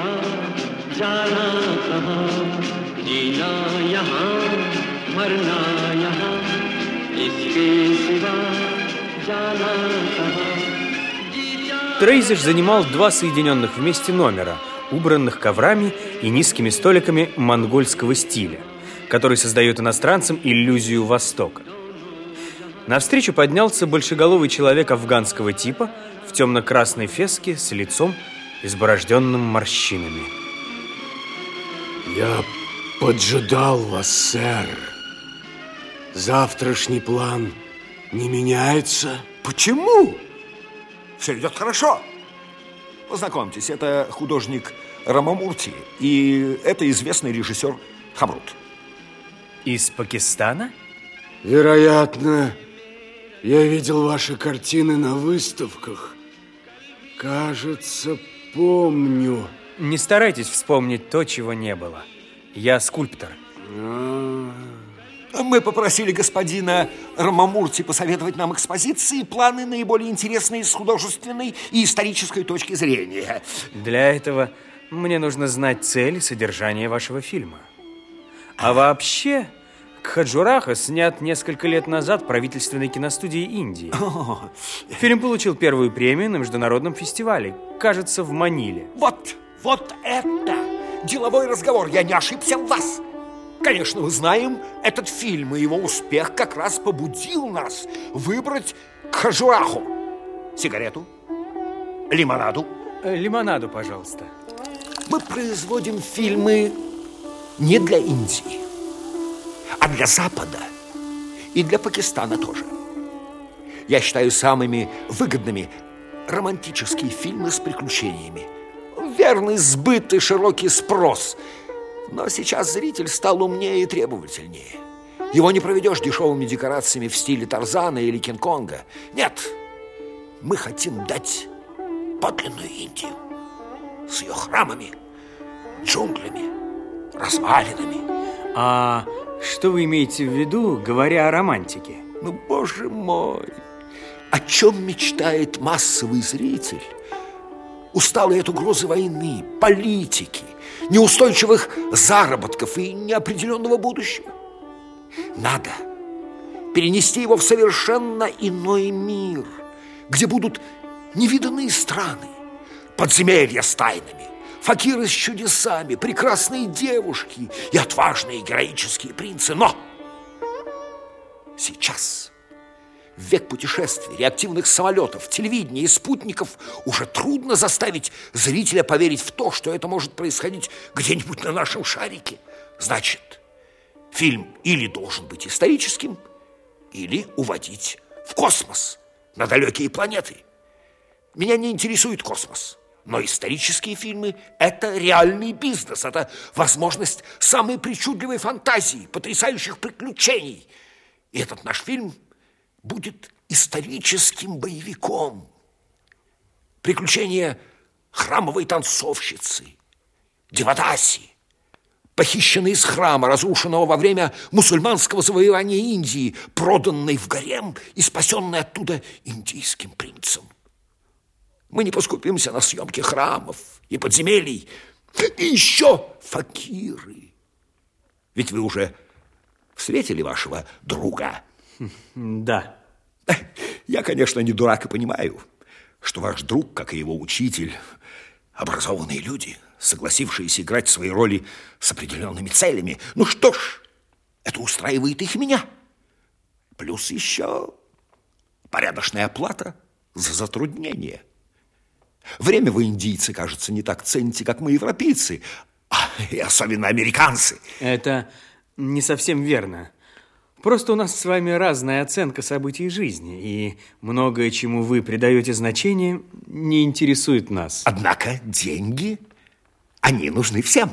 सिवा जाना कहाँ जीना यहाँ मरना यहाँ इसके सिवा जाना कहाँ Трейзиш занимал два соединенных вместе номера, убранных коврами и низкими столиками монгольского стиля, который создает иностранцам иллюзию Востока. Навстречу поднялся большеголовый человек афганского типа в темно-красной феске с лицом, изборожденным морщинами. Я поджидал вас, сэр. Завтрашний план не меняется? Почему? Все идет хорошо. Познакомьтесь, это художник Рамамурти, и это известный режиссер Хамрут. Из Пакистана? Вероятно, я видел ваши картины на выставках. Кажется, помню. Не старайтесь вспомнить то, чего не было. Я скульптор. А, Мы попросили господина Рамамурти посоветовать нам экспозиции и планы наиболее интересные с художественной и исторической точки зрения. Для этого мне нужно знать цель и содержание вашего фильма. А вообще, Кхаджураха снят несколько лет назад правительственной киностудией Индии. Фильм получил первую премию на международном фестивале, кажется, в Маниле. Вот, вот это деловой разговор. Я не ошибся в вас. Конечно, мы знаем этот фильм, и его успех как раз побудил нас выбрать Кхажураху. Сигарету, лимонаду. Э, Лимонаду, пожалуйста. Мы производим фильмы не для Индии, для Запада и для Пакистана тоже. Я считаю самыми выгодными романтические фильмы с приключениями. Верный сбыт и широкий спрос. Но сейчас зритель стал умнее и требовательнее. Его не проведешь дешевыми декорациями в стиле Тарзана или Кинг-Конга. Нет, мы хотим дать подлинную Индию с ее храмами, джунглями, развалинами. А что вы имеете в виду, говоря о романтике? Ну, боже мой, о чем мечтает массовый зритель? Усталый от угрозы войны, политики, неустойчивых заработков и неопределенного будущего. Надо перенести его в совершенно иной мир, где будут невиданные страны, подземелья с тайнами, факиры с чудесами, прекрасные девушки и отважные героические принцы. Но сейчас, в век путешествий, реактивных самолетов, телевидения и спутников, уже трудно заставить зрителя поверить в то, что это может происходить где-нибудь на нашем шарике. Значит, фильм или должен быть историческим, или уводить в космос, на далекие планеты. Меня не интересует космос. Но исторические фильмы – это реальный бизнес, это возможность самой причудливой фантазии, потрясающих приключений. И этот наш фильм будет историческим боевиком. Приключения храмовой танцовщицы, Девадаси, похищенной из храма, разрушенного во время мусульманского завоевания Индии, проданной в гарем и спасенной оттуда индийским принцем. Мы не поскупимся на съемки храмов и подземелий. И еще факиры. Ведь вы уже встретили вашего друга. Да. Я, конечно, не дурак и понимаю, что ваш друг, как и его учитель, образованные люди, согласившиеся играть свои роли с определенными целями. Ну что ж, это устраивает их меня. Плюс еще порядочная оплата за затруднение. Время вы, индийцы, кажется, не так цените, как мы, европейцы, а, и особенно американцы. Это не совсем верно. Просто у нас с вами разная оценка событий жизни, и многое, чему вы придаете значение, не интересует нас. Однако деньги, они нужны всем.